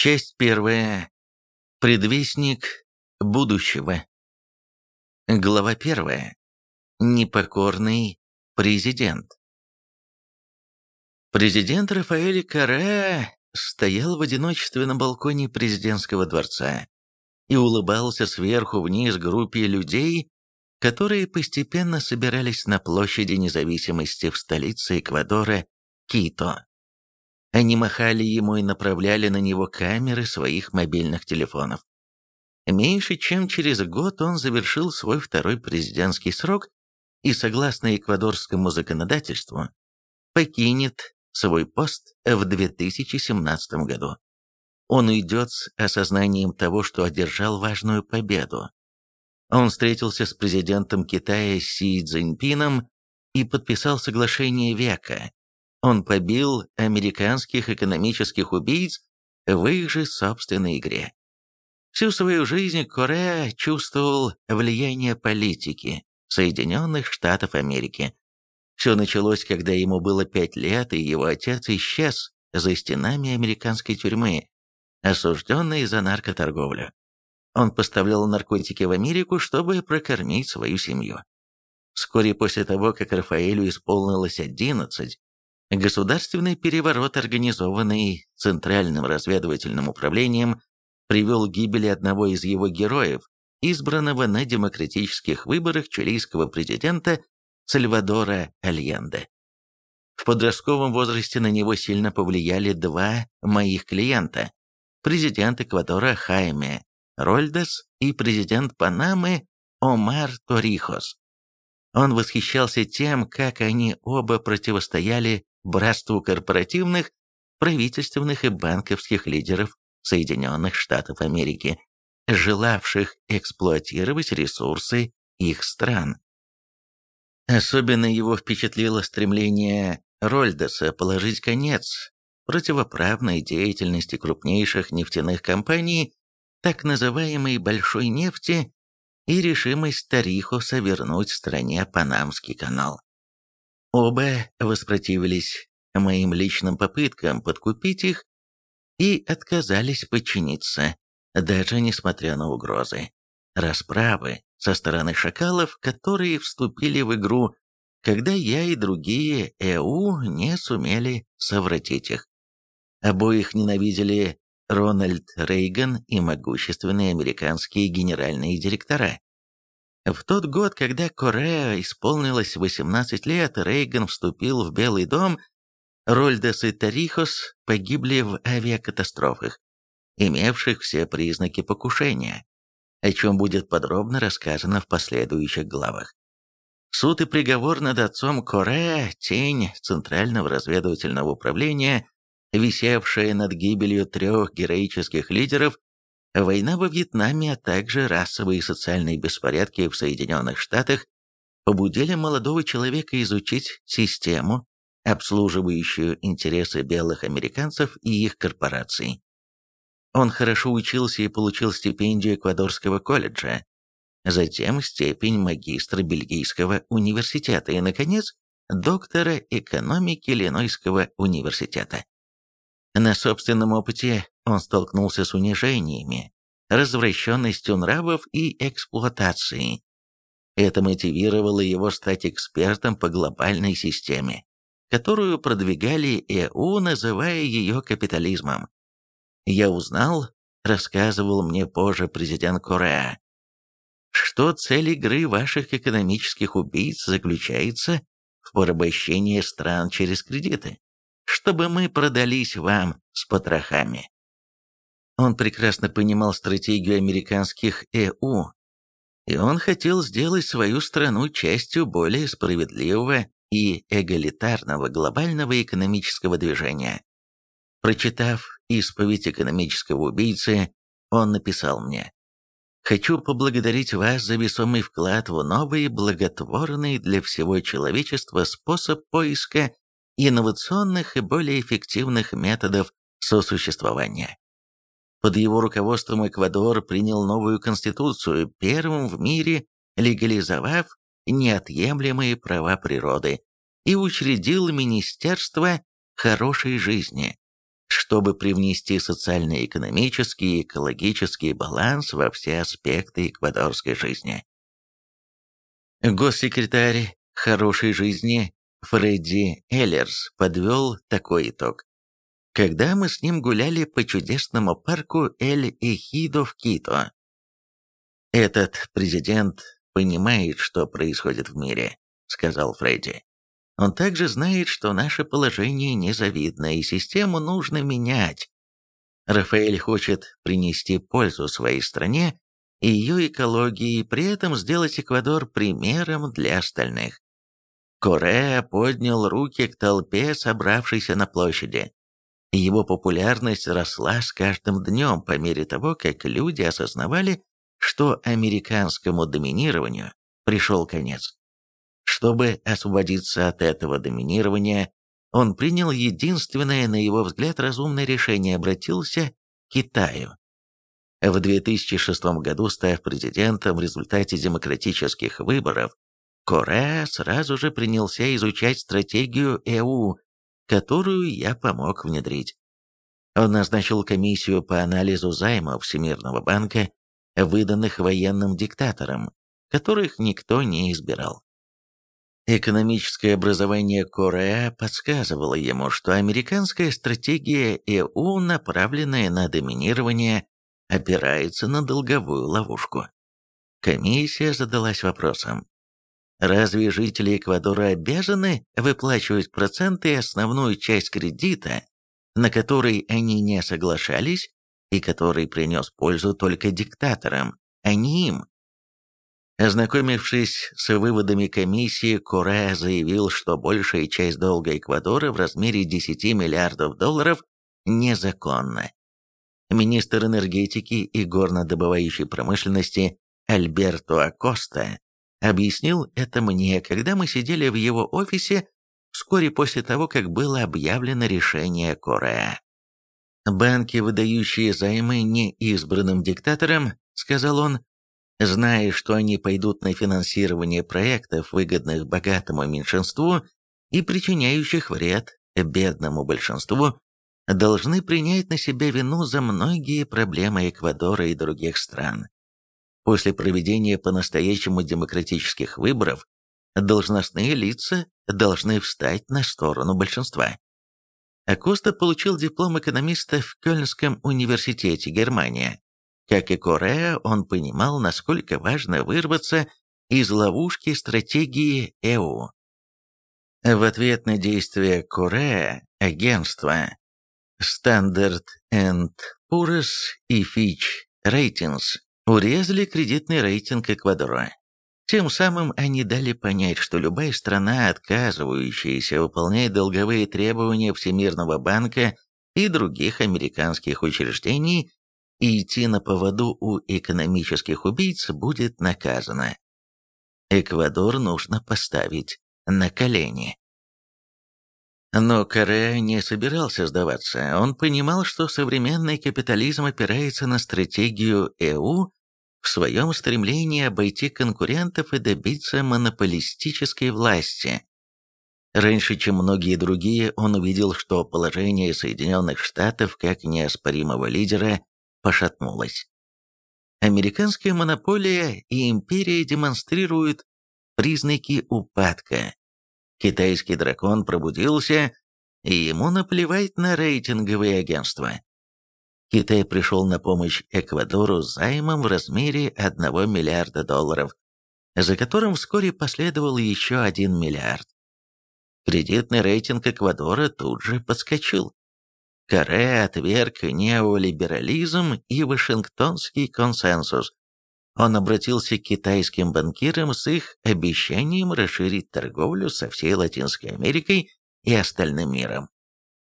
Часть первая. Предвестник будущего. Глава первая. Непокорный президент. Президент Рафаэль Каре стоял в одиночестве на балконе президентского дворца и улыбался сверху вниз группе людей, которые постепенно собирались на площади независимости в столице Эквадора Кито. Они махали ему и направляли на него камеры своих мобильных телефонов. Меньше чем через год он завершил свой второй президентский срок и, согласно эквадорскому законодательству, покинет свой пост в 2017 году. Он уйдет с осознанием того, что одержал важную победу. Он встретился с президентом Китая Си Цзиньпином и подписал соглашение века. Он побил американских экономических убийц в их же собственной игре. Всю свою жизнь Корея чувствовал влияние политики Соединенных Штатов Америки. Все началось, когда ему было пять лет, и его отец исчез за стенами американской тюрьмы, осужденный за наркоторговлю. Он поставлял наркотики в Америку, чтобы прокормить свою семью. Вскоре после того, как Рафаэлю исполнилось 11, государственный переворот, организованный Центральным разведывательным управлением, привел к гибели одного из его героев, избранного на демократических выборах чилийского президента Сальвадора Альенде. В подростковом возрасте на него сильно повлияли два моих клиента – президент Эквадора Хайме Рольдес и президент Панамы Омар Торихос. Он восхищался тем, как они оба противостояли братству корпоративных, правительственных и банковских лидеров Соединенных Штатов Америки, желавших эксплуатировать ресурсы их стран. Особенно его впечатлило стремление Рольдеса положить конец противоправной деятельности крупнейших нефтяных компаний, так называемой «большой нефти» и решимость Тарихоса вернуть стране Панамский канал. Оба воспротивились моим личным попыткам подкупить их и отказались подчиниться, даже несмотря на угрозы. Расправы со стороны шакалов, которые вступили в игру, когда я и другие ЭУ не сумели совратить их. Обоих ненавидели Рональд Рейган и могущественные американские генеральные директора. В тот год, когда Корея исполнилось 18 лет, Рейган вступил в Белый дом Рольдес и Тарихос погибли в авиакатастрофах, имевших все признаки покушения, о чем будет подробно рассказано в последующих главах. Суд и приговор над отцом Корея, тень Центрального разведывательного управления, висевшая над гибелью трех героических лидеров, война во Вьетнаме, а также расовые и социальные беспорядки в Соединенных Штатах побудили молодого человека изучить систему, обслуживающую интересы белых американцев и их корпораций. Он хорошо учился и получил стипендию Эквадорского колледжа, затем степень магистра Бельгийского университета и, наконец, доктора экономики Иллинойского университета. На собственном опыте он столкнулся с унижениями, развращенностью нравов и эксплуатацией. Это мотивировало его стать экспертом по глобальной системе которую продвигали ЭУ, называя ее капитализмом. Я узнал, рассказывал мне позже президент Корея, что цель игры ваших экономических убийц заключается в порабощении стран через кредиты, чтобы мы продались вам с потрохами. Он прекрасно понимал стратегию американских ЭУ, и он хотел сделать свою страну частью более справедливого и эгалитарного глобального экономического движения. Прочитав исповедь экономического убийцы, он написал мне «Хочу поблагодарить вас за весомый вклад в новый, благотворный для всего человечества способ поиска инновационных и более эффективных методов сосуществования». Под его руководством Эквадор принял новую конституцию, первым в мире легализовав неотъемлемые права природы и учредил Министерство хорошей жизни, чтобы привнести социально-экономический и экологический баланс во все аспекты эквадорской жизни. Госсекретарь хорошей жизни Фредди Эллерс подвел такой итог. Когда мы с ним гуляли по чудесному парку Эль-Эхидо в Кито. Этот президент понимает, что происходит в мире, сказал Фредди. Он также знает, что наше положение незавидно, и систему нужно менять. Рафаэль хочет принести пользу своей стране и ее экологии, и при этом сделать Эквадор примером для остальных. Корея поднял руки к толпе, собравшейся на площади. Его популярность росла с каждым днем по мере того, как люди осознавали, что американскому доминированию пришел конец. Чтобы освободиться от этого доминирования, он принял единственное, на его взгляд, разумное решение, обратился к Китаю. В 2006 году, став президентом в результате демократических выборов, Корея сразу же принялся изучать стратегию ЭУ, которую я помог внедрить. Он назначил комиссию по анализу займов Всемирного банка, выданных военным диктаторам, которых никто не избирал. Экономическое образование Корея подсказывало ему, что американская стратегия ЭУ, направленная на доминирование, опирается на долговую ловушку. Комиссия задалась вопросом, разве жители Эквадора обязаны выплачивать проценты и основную часть кредита, на который они не соглашались и который принес пользу только диктаторам, а не им? Ознакомившись с выводами комиссии, Куре заявил, что большая часть долга Эквадора в размере 10 миллиардов долларов незаконна. Министр энергетики и горнодобывающей промышленности Альберто Акоста объяснил это мне, когда мы сидели в его офисе вскоре после того, как было объявлено решение Корея. «Банки, выдающие займы не избранным диктаторам, — сказал он, зная, что они пойдут на финансирование проектов, выгодных богатому меньшинству и причиняющих вред бедному большинству, должны принять на себя вину за многие проблемы Эквадора и других стран. После проведения по-настоящему демократических выборов должностные лица должны встать на сторону большинства. Акоста получил диплом экономиста в Кёльнском университете, Германия. Как и Корея, он понимал, насколько важно вырваться из ловушки стратегии ЭУ. В ответ на действия Корея, агентства Standard Poor's и Fitch Ratings урезали кредитный рейтинг Эквадора. Тем самым они дали понять, что любая страна, отказывающаяся выполнять долговые требования Всемирного банка и других американских учреждений, и идти на поводу у экономических убийц будет наказано. Эквадор нужно поставить на колени. Но Корея не собирался сдаваться. Он понимал, что современный капитализм опирается на стратегию ЭУ в своем стремлении обойти конкурентов и добиться монополистической власти. Раньше, чем многие другие, он увидел, что положение Соединенных Штатов как неоспоримого лидера пошатнулась. Американская монополия и империя демонстрируют признаки упадка. Китайский дракон пробудился, и ему наплевать на рейтинговые агентства. Китай пришел на помощь Эквадору займом в размере 1 миллиарда долларов, за которым вскоре последовал еще 1 миллиард. Кредитный рейтинг Эквадора тут же подскочил. Каре отверг неолиберализм и Вашингтонский консенсус. Он обратился к китайским банкирам с их обещанием расширить торговлю со всей Латинской Америкой и остальным миром.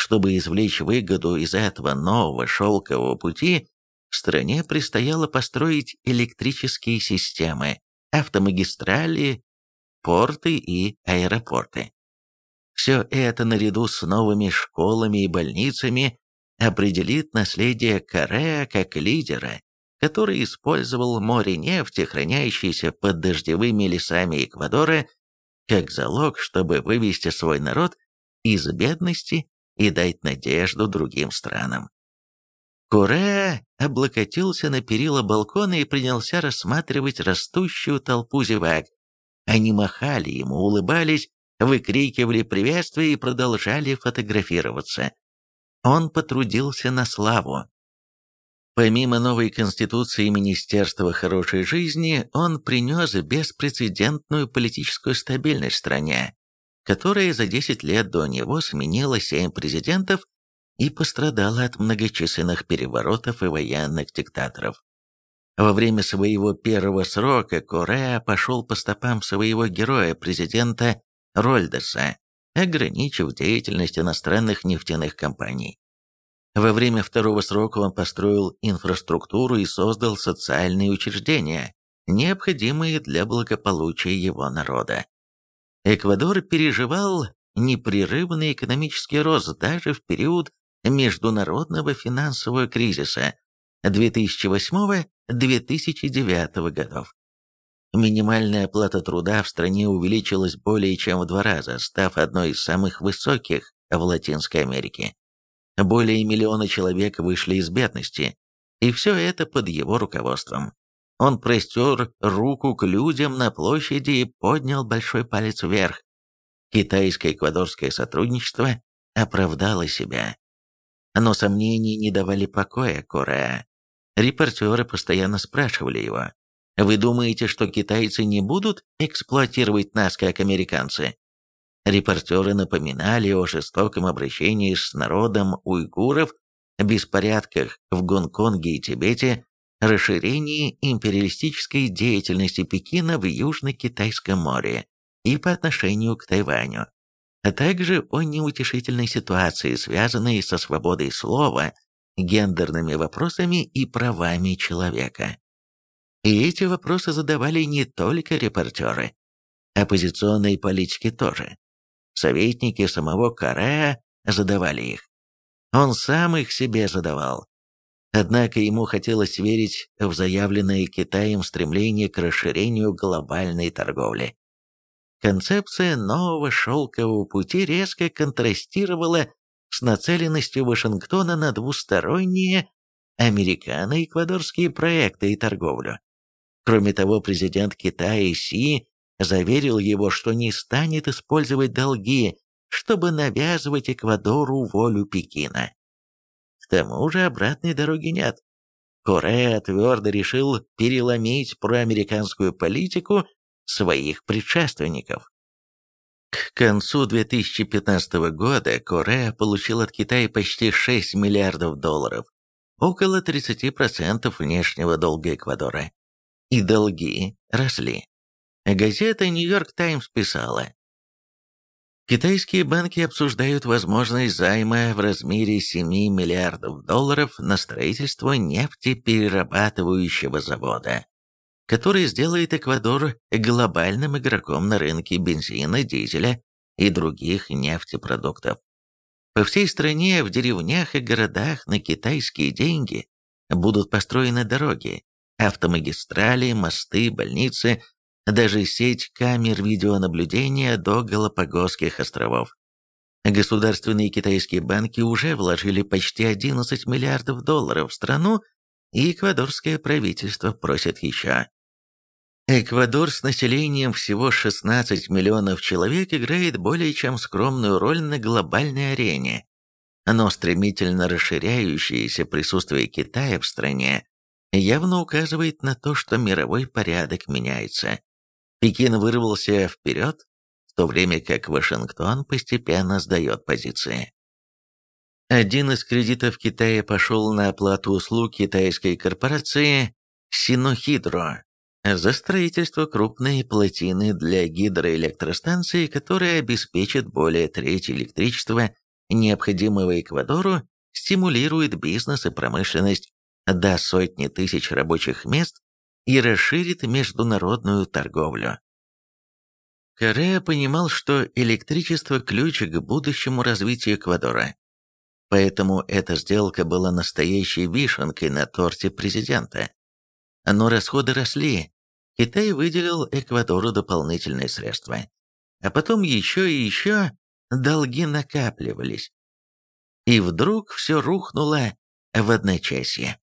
Чтобы извлечь выгоду из этого нового шелкового пути, стране предстояло построить электрические системы, автомагистрали, порты и аэропорты. Все это наряду с новыми школами и больницами определит наследие Корея как лидера, который использовал море нефти, хранящейся под дождевыми лесами Эквадора, как залог, чтобы вывести свой народ из бедности и дать надежду другим странам. Куре облокотился на перила балкона и принялся рассматривать растущую толпу зевак. Они махали ему, улыбались, выкрикивали приветствия и продолжали фотографироваться. Он потрудился на славу. Помимо новой конституции Министерства хорошей жизни, он принес беспрецедентную политическую стабильность стране, которая за 10 лет до него сменила 7 президентов и пострадала от многочисленных переворотов и военных диктаторов. Во время своего первого срока Корея пошел по стопам своего героя, президента Рольдеса, ограничив деятельность иностранных нефтяных компаний. Во время второго срока он построил инфраструктуру и создал социальные учреждения, необходимые для благополучия его народа. Эквадор переживал непрерывный экономический рост даже в период международного финансового кризиса 2008-2009 годов. Минимальная оплата труда в стране увеличилась более чем в два раза, став одной из самых высоких в Латинской Америке. Более миллиона человек вышли из бедности, и все это под его руководством. Он простер руку к людям на площади и поднял большой палец вверх. Китайско-эквадорское сотрудничество оправдало себя. Но сомнения не давали покоя Кореа. Репортеры постоянно спрашивали его, «Вы думаете, что китайцы не будут эксплуатировать нас, как американцы?» Репортеры напоминали о жестоком обращении с народом уйгуров, беспорядках в Гонконге и Тибете, расширении империалистической деятельности Пекина в Южно-Китайском море и по отношению к Тайваню, а также о неутешительной ситуации, связанной со свободой слова, гендерными вопросами и правами человека. И эти вопросы задавали не только репортеры, оппозиционные политики тоже. Советники самого Карея задавали их. Он сам их себе задавал. Однако ему хотелось верить в заявленное Китаем стремление к расширению глобальной торговли. Концепция нового шелкового пути резко контрастировала с нацеленностью Вашингтона на двусторонние американо-эквадорские проекты и торговлю. Кроме того, президент Китая Си заверил его, что не станет использовать долги, чтобы навязывать Эквадору волю Пекина. К тому же обратной дороги нет. Корея твердо решил переломить проамериканскую политику своих предшественников. К концу 2015 года Корея получил от Китая почти 6 миллиардов долларов, около 30% внешнего долга Эквадора. И долги росли. Газета «Нью-Йорк Таймс» писала, Китайские банки обсуждают возможность займа в размере 7 миллиардов долларов на строительство нефтеперерабатывающего завода, который сделает Эквадор глобальным игроком на рынке бензина, дизеля и других нефтепродуктов. По всей стране, в деревнях и городах на китайские деньги будут построены дороги, автомагистрали, мосты, больницы, даже сеть камер видеонаблюдения до Галапагосских островов. Государственные китайские банки уже вложили почти 11 миллиардов долларов в страну, и эквадорское правительство просит еще. Эквадор с населением всего 16 миллионов человек играет более чем скромную роль на глобальной арене, но стремительно расширяющееся присутствие Китая в стране явно указывает на то, что мировой порядок меняется. Пекин вырвался вперед, в то время как Вашингтон постепенно сдает позиции. Один из кредитов Китая пошел на оплату услуг китайской корпорации Синохидро за строительство крупной плотины для гидроэлектростанции, которая обеспечит более трети электричества, необходимого Эквадору, стимулирует бизнес и промышленность, до сотни тысяч рабочих мест и расширит международную торговлю. Корея понимал, что электричество – ключ к будущему развитию Эквадора. Поэтому эта сделка была настоящей вишенкой на торте президента. Но расходы росли. Китай выделил Эквадору дополнительные средства. А потом еще и еще долги накапливались. и вдруг все рухнуло в одночасье.